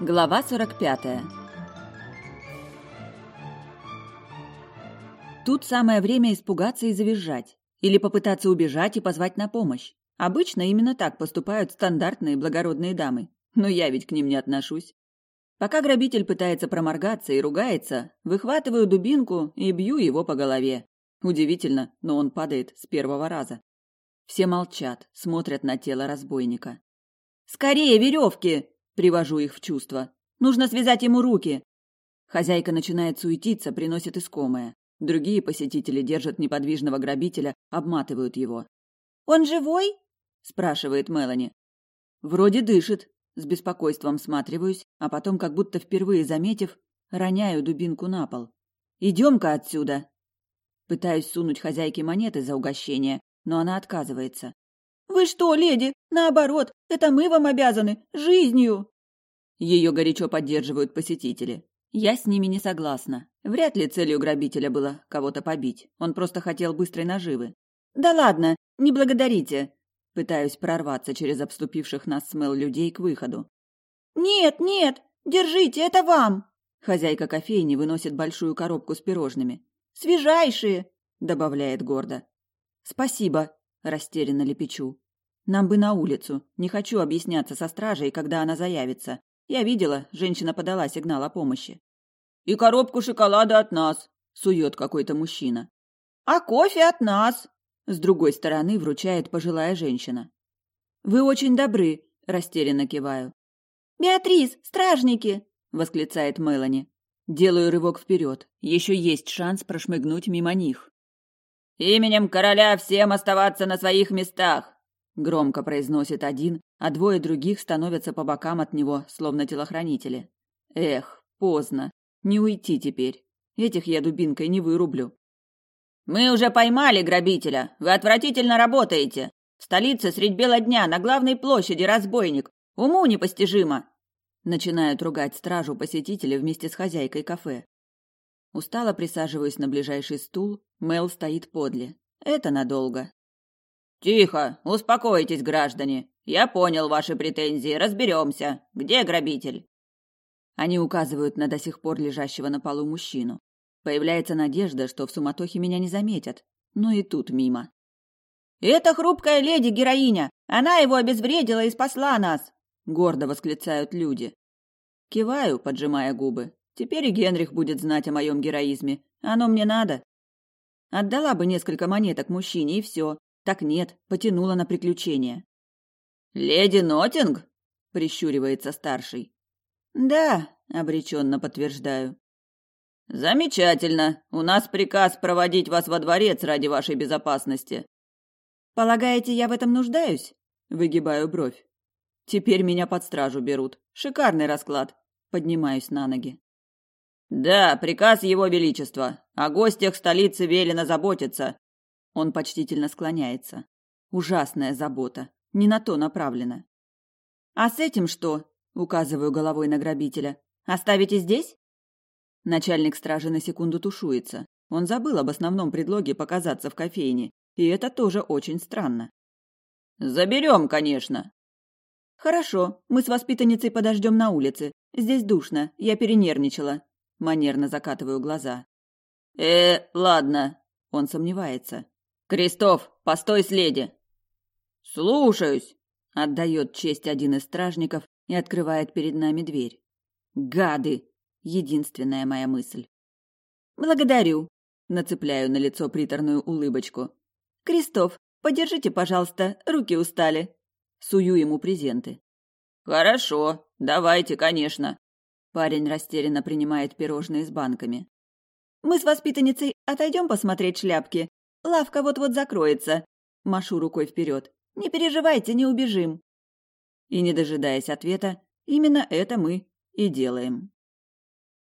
Глава 45. Тут самое время испугаться и завизжать. Или попытаться убежать и позвать на помощь. Обычно именно так поступают стандартные благородные дамы. Но я ведь к ним не отношусь. Пока грабитель пытается проморгаться и ругается, выхватываю дубинку и бью его по голове. Удивительно, но он падает с первого раза. Все молчат, смотрят на тело разбойника. «Скорее веревки!» Привожу их в чувство. Нужно связать ему руки. Хозяйка начинает суетиться, приносит искомое. Другие посетители держат неподвижного грабителя, обматывают его. «Он живой?» – спрашивает Мелани. «Вроде дышит». С беспокойством сматриваюсь, а потом, как будто впервые заметив, роняю дубинку на пол. «Идем-ка отсюда!» Пытаюсь сунуть хозяйке монеты за угощение, но она отказывается. «Вы что, леди? Наоборот, это мы вам обязаны. Жизнью!» Ее горячо поддерживают посетители. Я с ними не согласна. Вряд ли целью грабителя было кого-то побить. Он просто хотел быстрой наживы. «Да ладно, не благодарите!» Пытаюсь прорваться через обступивших нас смел людей к выходу. «Нет, нет! Держите, это вам!» Хозяйка кофейни выносит большую коробку с пирожными. «Свежайшие!» — добавляет гордо. «Спасибо!» растерянно лепечу. Нам бы на улицу. Не хочу объясняться со стражей, когда она заявится. Я видела, женщина подала сигнал о помощи. И коробку шоколада от нас, сует какой-то мужчина. А кофе от нас, с другой стороны вручает пожилая женщина. Вы очень добры, растерянно киваю. Беатрис, стражники, восклицает Мелани. Делаю рывок вперед. Еще есть шанс прошмыгнуть мимо них. «Именем короля всем оставаться на своих местах!» Громко произносит один, а двое других становятся по бокам от него, словно телохранители. Эх, поздно. Не уйти теперь. Этих я дубинкой не вырублю. «Мы уже поймали грабителя. Вы отвратительно работаете. В столице средь бела дня на главной площади разбойник. Уму непостижимо!» Начинают ругать стражу посетители вместе с хозяйкой кафе. Устало присаживаюсь на ближайший стул, Мел стоит подле. Это надолго. «Тихо! Успокойтесь, граждане! Я понял ваши претензии, разберемся. Где грабитель?» Они указывают на до сих пор лежащего на полу мужчину. Появляется надежда, что в суматохе меня не заметят, но и тут мимо. «Это хрупкая леди-героиня! Она его обезвредила и спасла нас!» — гордо восклицают люди. Киваю, поджимая губы. Теперь и Генрих будет знать о моем героизме. Оно мне надо. Отдала бы несколько монеток мужчине, и все. Так нет, потянула на приключения. «Леди Нотинг?» — прищуривается старший. «Да», — обреченно подтверждаю. «Замечательно. У нас приказ проводить вас во дворец ради вашей безопасности». «Полагаете, я в этом нуждаюсь?» — выгибаю бровь. «Теперь меня под стражу берут. Шикарный расклад». Поднимаюсь на ноги. Да, приказ его величества. О гостях столицы велено заботиться. Он почтительно склоняется. Ужасная забота. Не на то направлена. А с этим что? Указываю головой на грабителя. Оставите здесь? Начальник стражи на секунду тушуется. Он забыл об основном предлоге показаться в кофейне, и это тоже очень странно. Заберем, конечно. Хорошо, мы с воспитанницей подождем на улице. Здесь душно, я перенервничала. Манерно закатываю глаза. «Э, ладно», — он сомневается. «Крестов, постой с леди!» «Слушаюсь!» — отдает честь один из стражников и открывает перед нами дверь. «Гады!» — единственная моя мысль. «Благодарю!» — нацепляю на лицо приторную улыбочку. «Крестов, подержите, пожалуйста, руки устали!» Сую ему презенты. «Хорошо, давайте, конечно!» Парень растерянно принимает пирожные с банками. «Мы с воспитанницей отойдем посмотреть шляпки. Лавка вот-вот закроется». Машу рукой вперед. «Не переживайте, не убежим». И, не дожидаясь ответа, именно это мы и делаем.